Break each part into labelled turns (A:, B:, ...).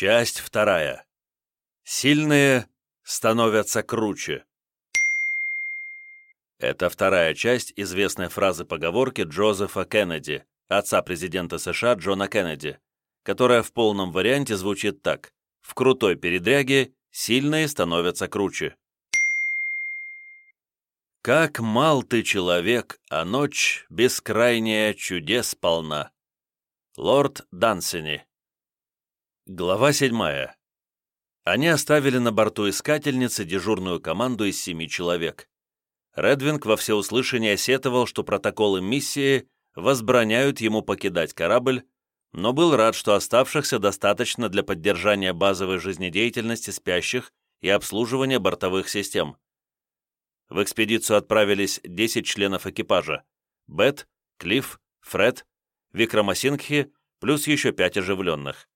A: Часть вторая. Сильные становятся круче. Это вторая часть известной фразы-поговорки Джозефа Кеннеди, отца президента США Джона Кеннеди, которая в полном варианте звучит так. В крутой передряге сильные становятся круче. Как мал ты человек, а ночь бескрайняя чудес полна. Лорд Дансини. Глава седьмая. Они оставили на борту искательницы дежурную команду из семи человек. Редвинг во всеуслышание сетовал, что протоколы миссии возбраняют ему покидать корабль, но был рад, что оставшихся достаточно для поддержания базовой жизнедеятельности спящих и обслуживания бортовых систем. В экспедицию отправились 10 членов экипажа – Бет, Клифф, Фред, Викрамасингхи, плюс еще пять оживленных.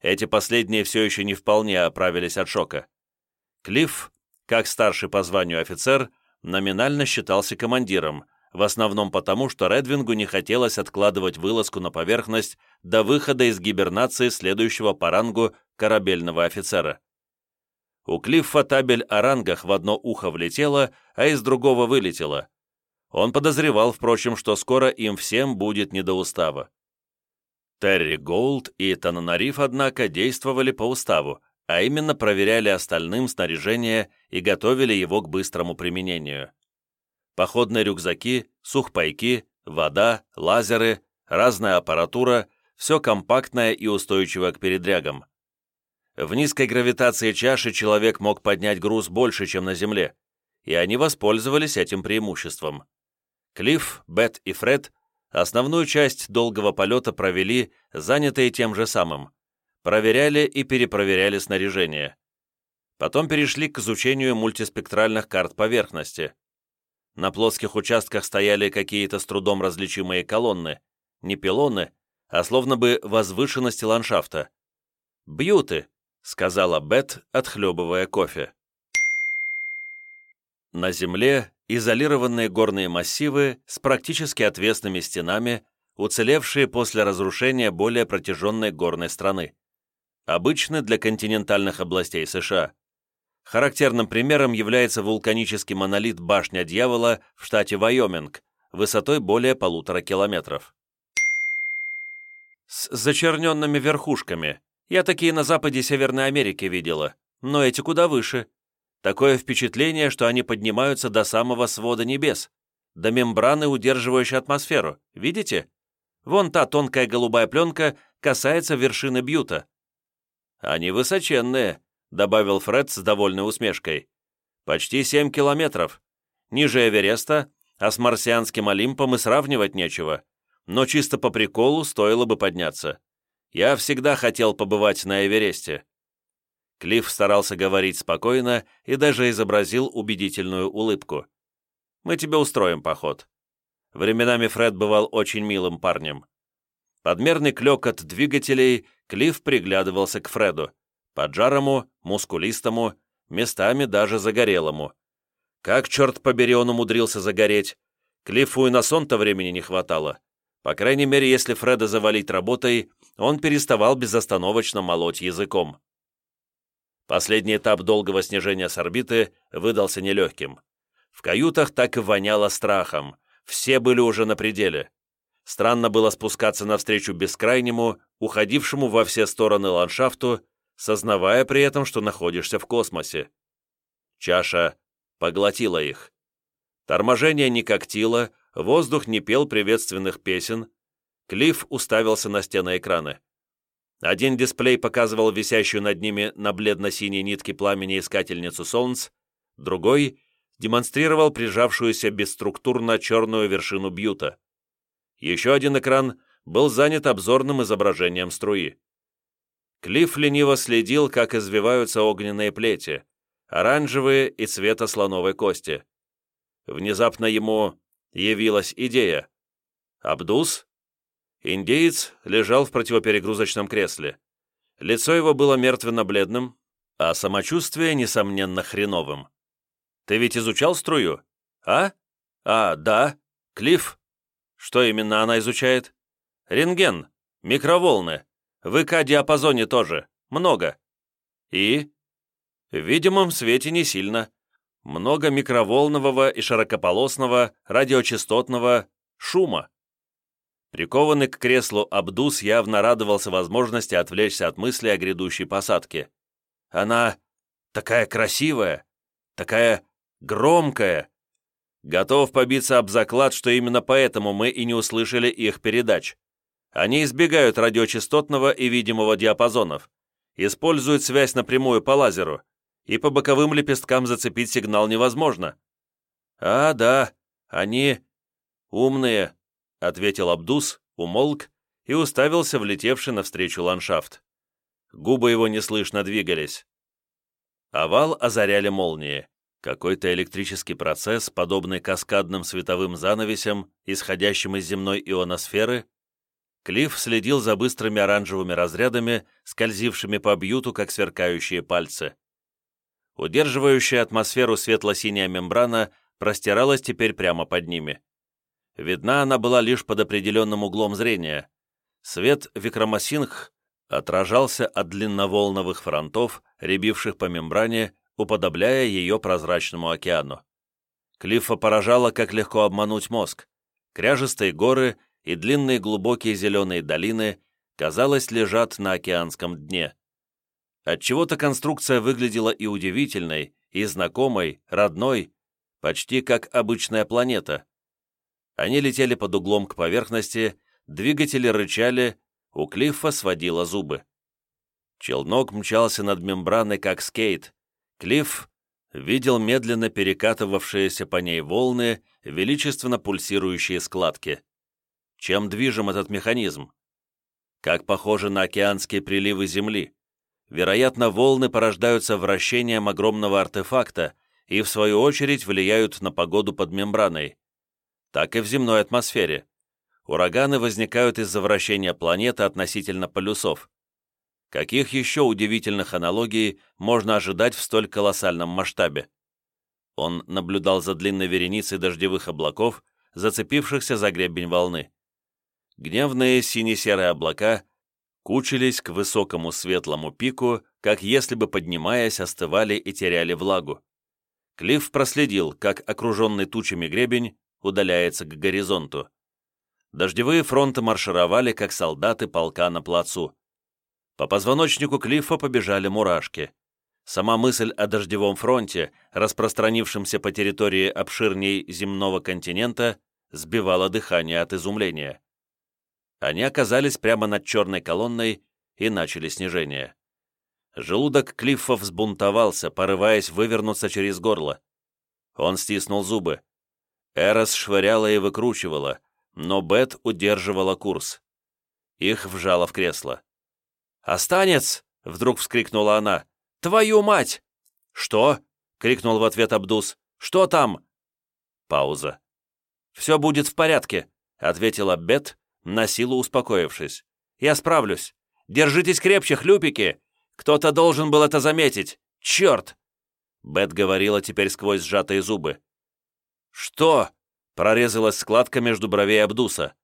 A: Эти последние все еще не вполне оправились от шока. Клифф, как старший по званию офицер, номинально считался командиром, в основном потому, что Редвингу не хотелось откладывать вылазку на поверхность до выхода из гибернации следующего по рангу корабельного офицера. У Клиффа табель о рангах в одно ухо влетела, а из другого вылетела. Он подозревал, впрочем, что скоро им всем будет не до устава. Терри Голд и Тананариф, однако, действовали по уставу, а именно проверяли остальным снаряжение и готовили его к быстрому применению. Походные рюкзаки, сухпайки, вода, лазеры, разная аппаратура – все компактное и устойчивое к передрягам. В низкой гравитации чаши человек мог поднять груз больше, чем на Земле, и они воспользовались этим преимуществом. Клифф, Бет и Фред основную часть долгого полета провели, занятые тем же самым. Проверяли и перепроверяли снаряжение. Потом перешли к изучению мультиспектральных карт поверхности. На плоских участках стояли какие-то с трудом различимые колонны, не пилоны, а словно бы возвышенности ландшафта. «Бьюты», — сказала Бет, отхлебывая кофе. На земле изолированные горные массивы с практически отвесными стенами, уцелевшие после разрушения более протяженной горной страны. Обычны для континентальных областей США. Характерным примером является вулканический монолит Башня Дьявола в штате Вайоминг, высотой более полутора километров. С зачерненными верхушками, я такие на западе Северной Америки видела, но эти куда выше. Такое впечатление, что они поднимаются до самого свода небес, до мембраны, удерживающей атмосферу. Видите? Вон та тонкая голубая пленка касается вершины бьюта. Они высоченные, добавил Фред с довольной усмешкой. Почти семь километров. Ниже Эвереста, а с марсианским Олимпом и сравнивать нечего. Но чисто по приколу стоило бы подняться. Я всегда хотел побывать на Эвересте». Клифф старался говорить спокойно и даже изобразил убедительную улыбку. «Мы тебе устроим поход». Временами Фред бывал очень милым парнем. Подмерный клёкот двигателей Клифф приглядывался к Фреду, поджарому, мускулистому, местами даже загорелому. Как, черт побери, он умудрился загореть? Клиффу и на сон-то времени не хватало. По крайней мере, если Фреда завалить работой, он переставал безостановочно молоть языком. Последний этап долгого снижения с орбиты выдался нелегким. В каютах так и воняло страхом, все были уже на пределе. Странно было спускаться навстречу бескрайнему, уходившему во все стороны ландшафту, сознавая при этом, что находишься в космосе. Чаша поглотила их. Торможение не когтило, воздух не пел приветственных песен, Клифф уставился на стены экрана. Один дисплей показывал висящую над ними на бледно-синей нитке пламени искательницу солнц, другой демонстрировал прижавшуюся бесструктурно черную вершину бьюта. Еще один экран был занят обзорным изображением струи. Клифф лениво следил, как извиваются огненные плети, оранжевые и цвета слоновой кости. Внезапно ему явилась идея. Абдус? Индеец лежал в противоперегрузочном кресле. Лицо его было мертвенно-бледным, а самочувствие, несомненно, хреновым. «Ты ведь изучал струю? А? А, да. Клифф? Что именно она изучает? Рентген, микроволны, в ИК-диапазоне тоже, Много. И? В видимом свете не сильно. Много микроволнового и широкополосного радиочастотного шума. Прикованный к креслу Абдус явно радовался возможности отвлечься от мысли о грядущей посадке. Она такая красивая, такая громкая. Готов побиться об заклад, что именно поэтому мы и не услышали их передач. Они избегают радиочастотного и видимого диапазонов, используют связь напрямую по лазеру, и по боковым лепесткам зацепить сигнал невозможно. «А, да, они умные», — ответил Абдус, умолк и уставился в летевший навстречу ландшафт. Губы его неслышно двигались. Овал озаряли молнии. Какой-то электрический процесс, подобный каскадным световым занавесям, исходящим из земной ионосферы, Клифф следил за быстрыми оранжевыми разрядами, скользившими по бьюту, как сверкающие пальцы. Удерживающая атмосферу светло-синяя мембрана простиралась теперь прямо под ними. Видна она была лишь под определенным углом зрения. Свет Викрамасингх отражался от длинноволновых фронтов, рябивших по мембране, уподобляя ее прозрачному океану. Клиффа поражало, как легко обмануть мозг. Кряжестые горы и длинные глубокие зеленые долины, казалось, лежат на океанском дне. Отчего-то конструкция выглядела и удивительной, и знакомой, родной, почти как обычная планета. Они летели под углом к поверхности, двигатели рычали, у Клиффа сводило зубы. Челнок мчался над мембраной, как скейт. Клифф видел медленно перекатывавшиеся по ней волны, величественно пульсирующие складки. Чем движим этот механизм? Как похоже на океанские приливы Земли. Вероятно, волны порождаются вращением огромного артефакта и, в свою очередь, влияют на погоду под мембраной. Так и в земной атмосфере. Ураганы возникают из-за вращения планеты относительно полюсов. Каких еще удивительных аналогий можно ожидать в столь колоссальном масштабе? Он наблюдал за длинной вереницей дождевых облаков, зацепившихся за гребень волны. Гневные сине-серые облака кучились к высокому светлому пику, как если бы, поднимаясь, остывали и теряли влагу. Клифф проследил, как окруженный тучами гребень удаляется к горизонту. Дождевые фронты маршировали, как солдаты полка на плацу. По позвоночнику Клиффа побежали мурашки. Сама мысль о дождевом фронте, распространившемся по территории обширней земного континента, сбивала дыхание от изумления. Они оказались прямо над черной колонной и начали снижение. Желудок Клиффа взбунтовался, порываясь вывернуться через горло. Он стиснул зубы. Эрос швыряла и выкручивала, но Бет удерживала курс. Их вжало в кресло. «Останец!» — вдруг вскрикнула она. «Твою мать!» «Что?» — крикнул в ответ Абдус. «Что там?» Пауза. «Все будет в порядке», — ответила Бет, на силу успокоившись. «Я справлюсь. Держитесь крепче, хлюпики! Кто-то должен был это заметить! Черт!» Бет говорила теперь сквозь сжатые зубы. «Что?» — прорезалась складка между бровей Абдуса.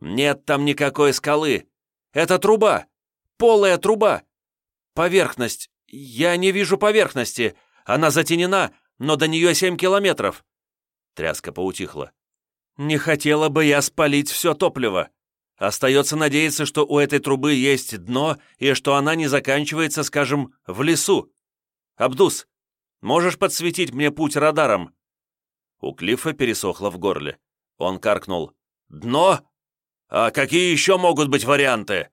A: «Нет там никакой скалы! Это труба! Полая труба! Поверхность! Я не вижу поверхности! Она затенена, но до нее семь километров!» Тряска поутихла. «Не хотела бы я спалить все топливо. Остается надеяться, что у этой трубы есть дно и что она не заканчивается, скажем, в лесу. Абдус, можешь подсветить мне путь радаром?» У Клиффа пересохло в горле. Он каркнул. «Дно? А какие еще могут быть варианты?»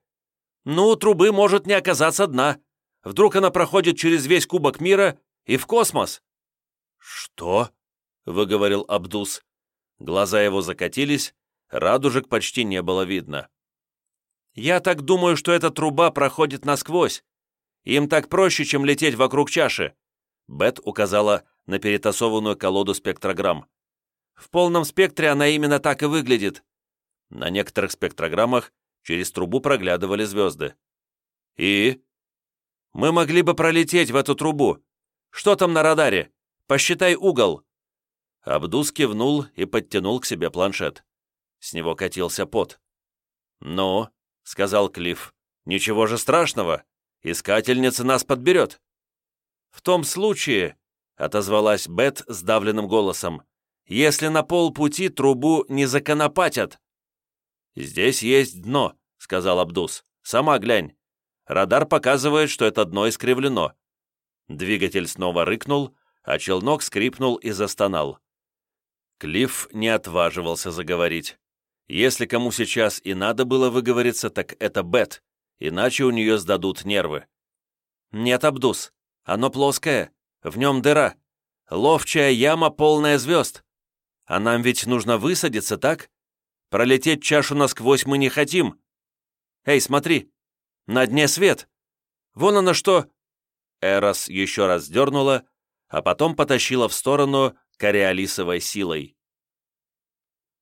A: «Ну, трубы может не оказаться дна. Вдруг она проходит через весь кубок мира и в космос?» «Что?» — выговорил Абдус. Глаза его закатились, радужек почти не было видно. «Я так думаю, что эта труба проходит насквозь. Им так проще, чем лететь вокруг чаши». Бет указала на перетасованную колоду спектрограмм. «В полном спектре она именно так и выглядит». На некоторых спектрограммах через трубу проглядывали звезды. «И?» «Мы могли бы пролететь в эту трубу. Что там на радаре? Посчитай угол». Абдус кивнул и подтянул к себе планшет. С него катился пот. «Ну», — сказал Клифф, — «ничего же страшного. Искательница нас подберет». «В том случае», — отозвалась Бет сдавленным голосом, «если на полпути трубу не законопатят». «Здесь есть дно», — сказал Абдус. «Сама глянь. Радар показывает, что это дно искривлено». Двигатель снова рыкнул, а челнок скрипнул и застонал. Клифф не отваживался заговорить. Если кому сейчас и надо было выговориться, так это Бет, иначе у нее сдадут нервы. «Нет, Абдус, оно плоское, в нем дыра. Ловчая яма, полная звезд. А нам ведь нужно высадиться, так? Пролететь чашу насквозь мы не хотим. Эй, смотри, на дне свет. Вон оно что!» Эрос еще раз дернула, а потом потащила в сторону кориолисовой силой.